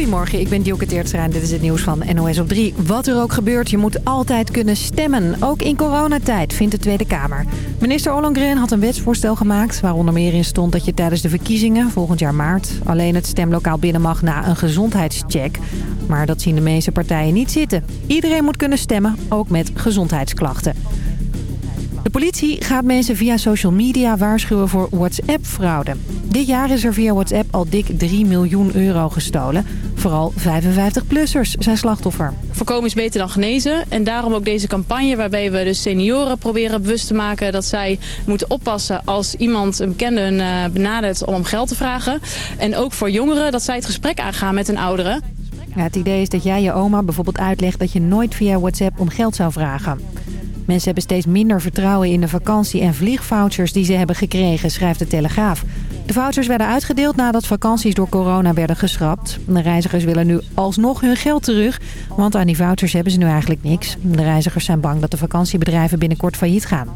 Goedemorgen, ik ben Dielke Teertstra en dit is het nieuws van NOS op 3. Wat er ook gebeurt, je moet altijd kunnen stemmen. Ook in coronatijd, vindt de Tweede Kamer. Minister Ollongren had een wetsvoorstel gemaakt... waar onder meer in stond dat je tijdens de verkiezingen, volgend jaar maart... alleen het stemlokaal binnen mag na een gezondheidscheck. Maar dat zien de meeste partijen niet zitten. Iedereen moet kunnen stemmen, ook met gezondheidsklachten. De politie gaat mensen via social media waarschuwen voor WhatsApp-fraude. Dit jaar is er via WhatsApp al dik 3 miljoen euro gestolen. Vooral 55-plussers zijn slachtoffer. Voorkomen is beter dan genezen. En daarom ook deze campagne waarbij we de senioren proberen bewust te maken... dat zij moeten oppassen als iemand, een bekende, hun uh, benadert om om geld te vragen. En ook voor jongeren dat zij het gesprek aangaan met een oudere. Ja, het idee is dat jij je oma bijvoorbeeld uitlegt dat je nooit via WhatsApp om geld zou vragen. Mensen hebben steeds minder vertrouwen in de vakantie- en vliegvouchers die ze hebben gekregen, schrijft de Telegraaf. De vouchers werden uitgedeeld nadat vakanties door corona werden geschrapt. De reizigers willen nu alsnog hun geld terug, want aan die vouchers hebben ze nu eigenlijk niks. De reizigers zijn bang dat de vakantiebedrijven binnenkort failliet gaan.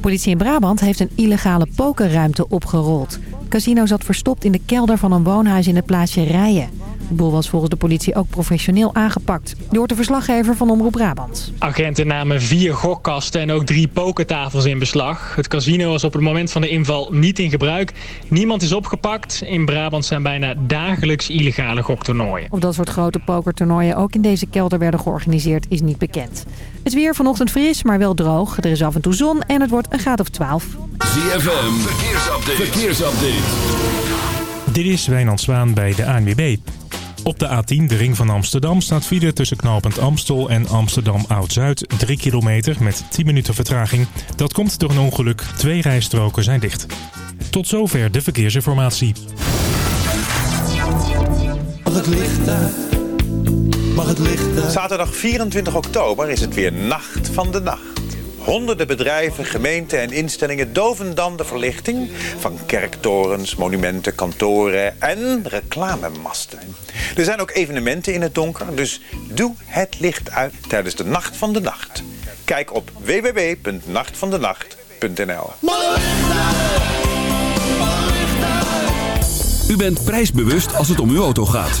Politie in Brabant heeft een illegale pokerruimte opgerold. Casino zat verstopt in de kelder van een woonhuis in het plaatsje Rijen. De boel was volgens de politie ook professioneel aangepakt. Hoort de verslaggever van Omroep Brabant. Agenten namen vier gokkasten en ook drie pokertafels in beslag. Het casino was op het moment van de inval niet in gebruik. Niemand is opgepakt. In Brabant zijn bijna dagelijks illegale goktoernooien. Of dat soort grote pokertoernooien ook in deze kelder werden georganiseerd is niet bekend. Het weer vanochtend fris, maar wel droog. Er is af en toe zon en het wordt een graad of 12. ZFM, verkeersupdate. verkeersupdate. Dit is Wijnand Zwaan bij de ANWB. Op de A10, de ring van Amsterdam, staat file tussen knooppunt Amstel en Amsterdam Oud-Zuid. 3 kilometer met 10 minuten vertraging. Dat komt door een ongeluk. Twee rijstroken zijn dicht. Tot zover de verkeersinformatie. Het licht uit? Mag het licht uit? Zaterdag 24 oktober is het weer Nacht van de Nacht. Honderden bedrijven, gemeenten en instellingen doven dan de verlichting van kerktorens, monumenten, kantoren en reclamemasten. Er zijn ook evenementen in het donker, dus doe het licht uit tijdens de Nacht van de Nacht. Kijk op www.nachtvandenacht.nl U bent prijsbewust als het om uw auto gaat.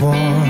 Vô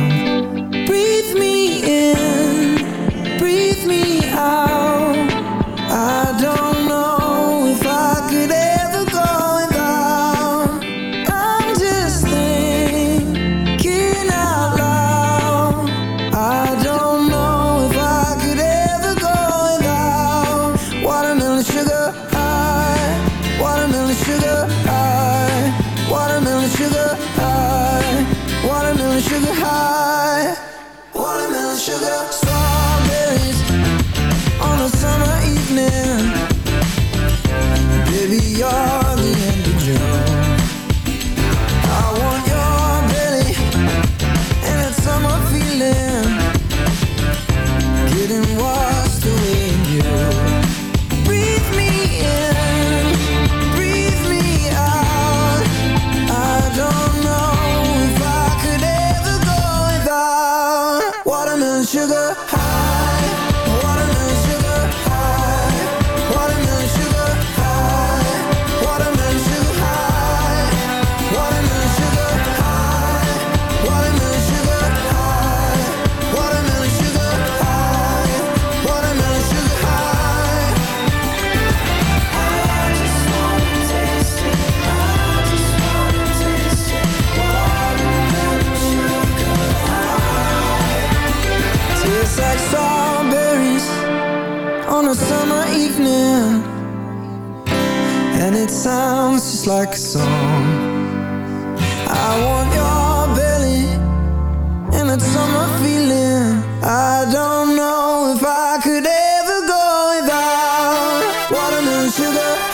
sugar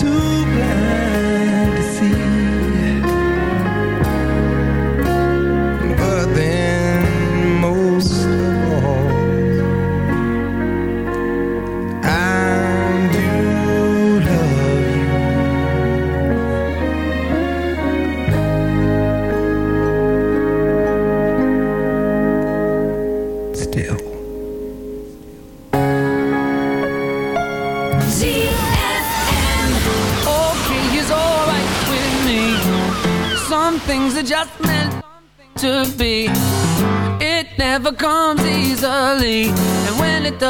to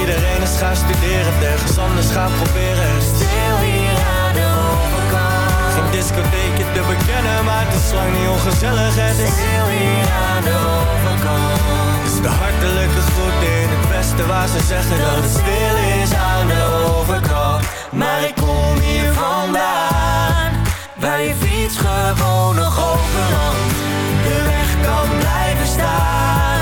Iedereen is gaan studeren, ergens anders gaan proberen Stil hier aan de overkant, geen discotheekje te bekennen, maar het is lang niet ongezellig Het is stil hier aan de overkant. is de hartelijke groet in het westen waar ze zeggen dat het stil is aan de overkant Maar ik kom hier vandaan, waar je fiets gewoon nog overland de weg kan blijven staan.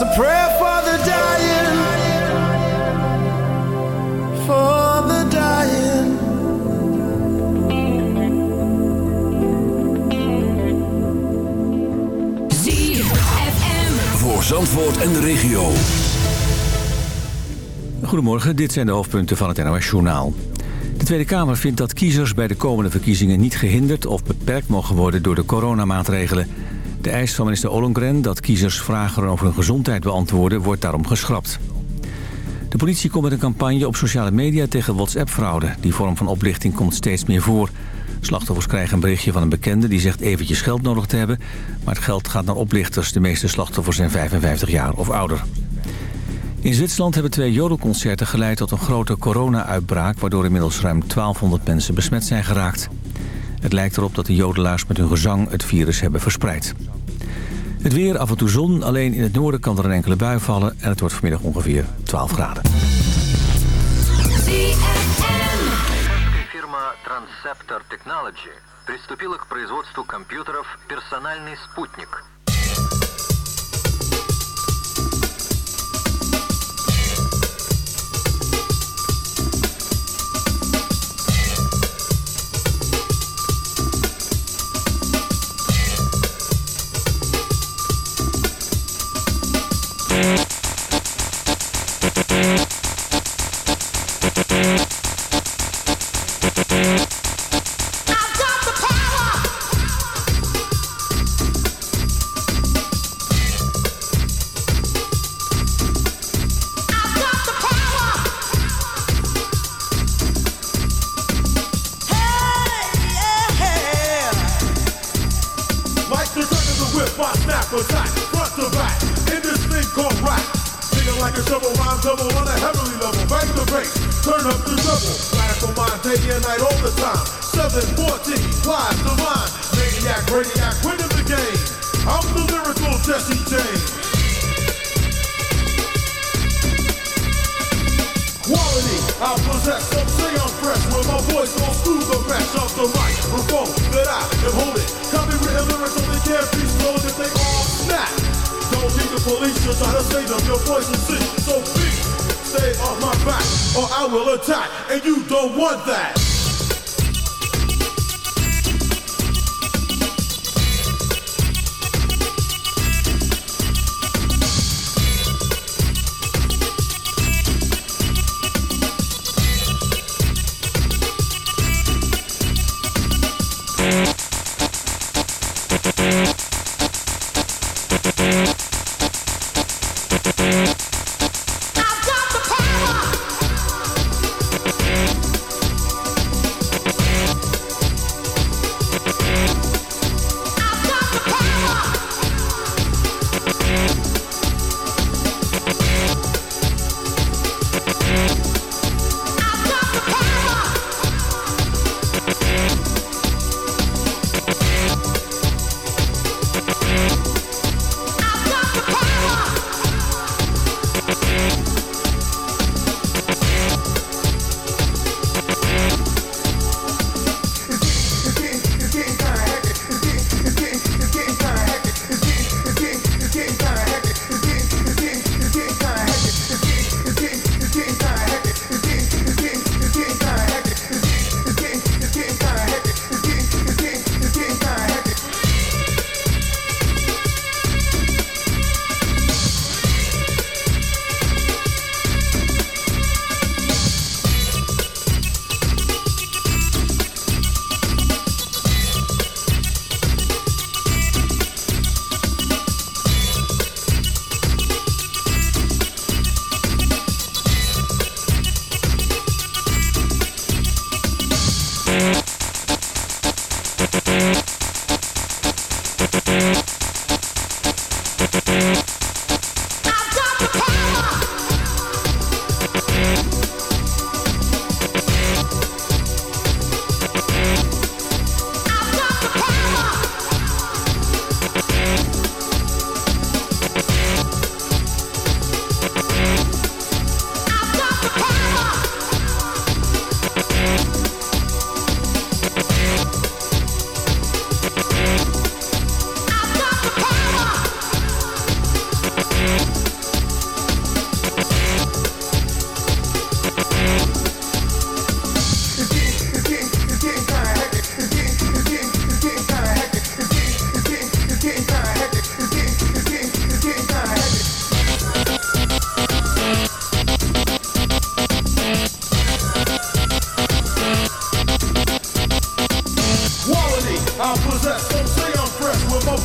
It's a prayer for the dying. For the dying. Zandvoort en de regio. Goedemorgen, dit zijn de hoofdpunten van het NOS-journaal. De Tweede Kamer vindt dat kiezers bij de komende verkiezingen niet gehinderd of beperkt mogen worden door de coronamaatregelen. De eis van minister Ollongren dat kiezers vragen over hun gezondheid beantwoorden wordt daarom geschrapt. De politie komt met een campagne op sociale media tegen WhatsApp-fraude. Die vorm van oplichting komt steeds meer voor. Slachtoffers krijgen een berichtje van een bekende die zegt eventjes geld nodig te hebben. Maar het geld gaat naar oplichters. De meeste slachtoffers zijn 55 jaar of ouder. In Zwitserland hebben twee jodelconcerten geleid tot een grote corona-uitbraak... waardoor inmiddels ruim 1200 mensen besmet zijn geraakt. Het lijkt erop dat de jodelaars met hun gezang het virus hebben verspreid. Het weer, af en toe zon, alleen in het noorden kan er een enkele bui vallen... en het wordt vanmiddag ongeveer 12 graden. Фирма Transceptor Technology приступила к производству компьютеров «Персональный спутник».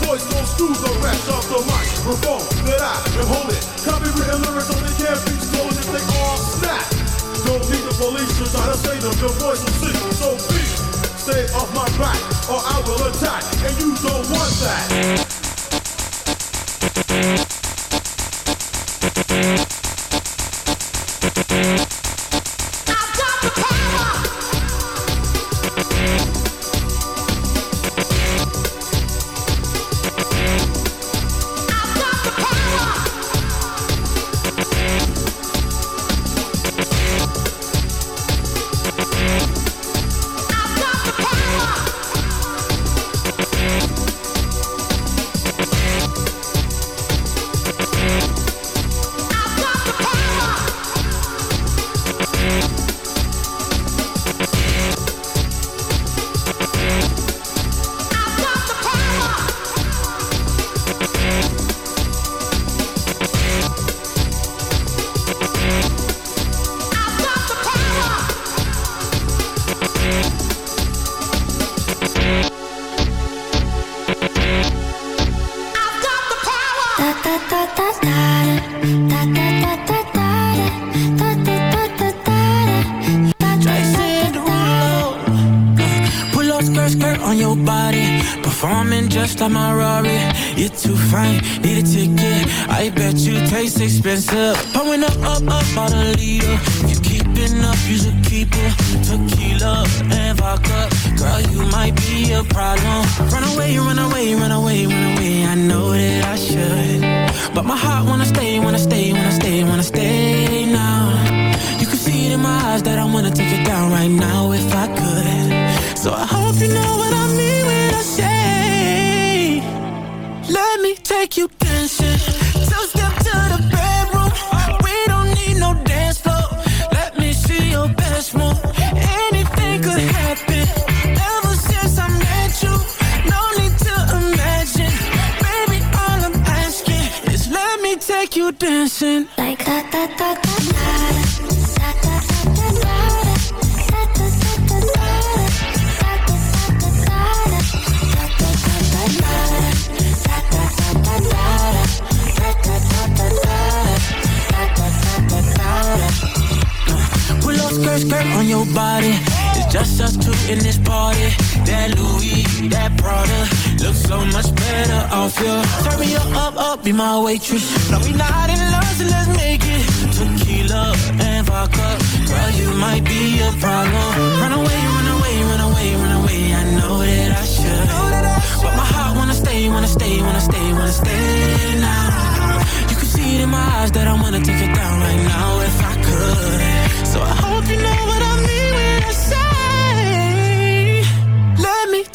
voice goes through the rest of the microphone that I am holding. Copywritten lyrics only can be stolen if they all snap. Don't need the police to try to save them. Your voice will sing, so please stay off my back, or I will attack, and you don't want that. Thank But my heart wanna stay, wanna stay, wanna stay, wanna stay now. You can see it in my eyes that I wanna take it down right now if I could. So I hope you know what I mean when I say, Let me take you dancing. Body. It's just us two in this party. That Louis, that Prada, looks so much better off you. Turn me up, up, up, be my waitress. No, we not in love, so let's make it. Tequila and vodka, girl, you might be a problem. Run away, run away, run away, run away. I know that I should, but my heart wanna stay, wanna stay, wanna stay, wanna stay now. You can see it in my eyes that I wanna take it down right now if I could. So I hope you know what I mean